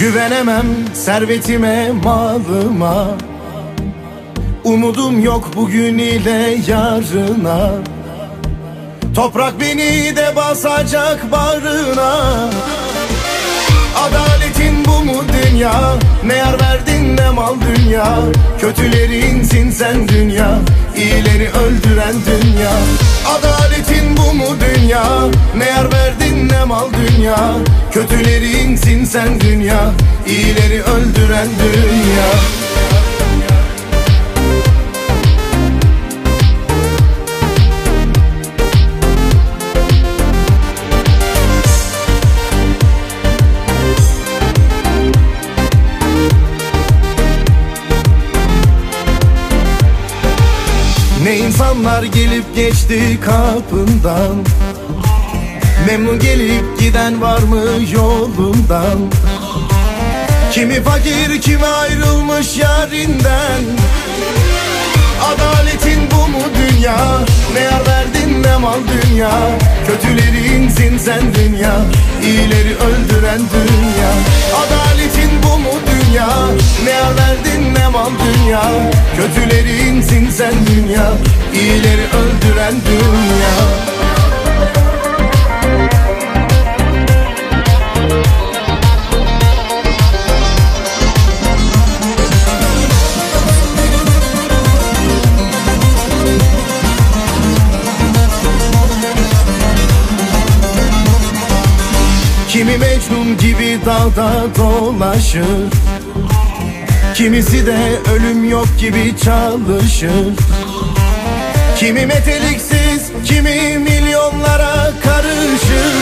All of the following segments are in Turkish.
Güvenemem servetime malıma. Umudum yok bugün ile yarına. Toprak beni de basacak barına Adaletin bu mu dünya? Ne yar verdin ne mal dünya? Kötülerinsin sen dünya İyileri öldüren dünya. Adaletin bu mu dünya? Ne yar verdin mal dünya. Kötülerinsin sen dünya. İyileri öldüren dünya. Ne insanlar gelip geçti kapından Memnun gelip giden var mı yolundan? Kimi fakir kimi ayrılmış yarinden. Adaletin bu mu dünya? Ne yar verdin ne mal dünya? Kötülerinsin sen dünya İyileri öldüren dünya. Adaletin bu mu dünya? Ne yar verdin ne mal dünya? Kötülerinsin sen dünya İyileri öldüren dünya Kimi Mecnun gibi dağda dolaşır Kimisi de ölüm yok gibi çalışır Kimi meteliksiz, kimi milyonlara karışır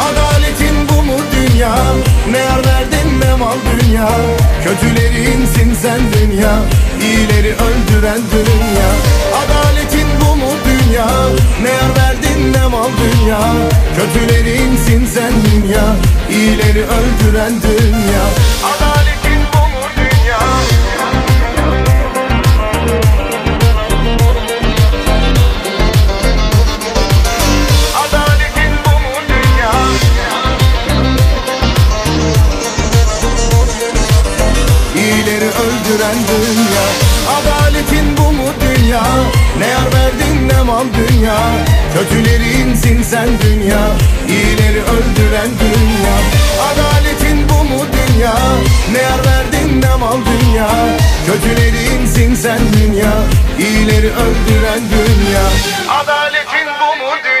Adaletin bu mu dünya? Ne yar verdin ne mal dünya? Kötülerinsin sen dünya, iyileri öldüren dünya Adaletin bu mu dünya? Ne yar verdin ne mal dünya? Kötülerinsin sen dünya, iyileri öldüren dünya Adaletin bu mu dünya? Adaletin bu mu dünya? İyileri öldüren dünya Adaletin bu mu dünya Ne yar verdin ne mal dünya Kötülerinsin sen dünya İyileri öldüren dünya. Adaletin bu mu dünya? Ne yar verdin ne mal dünya? Kötülerinsin sen dünya İyileri öldüren dünya. Adaletin bu mu dünya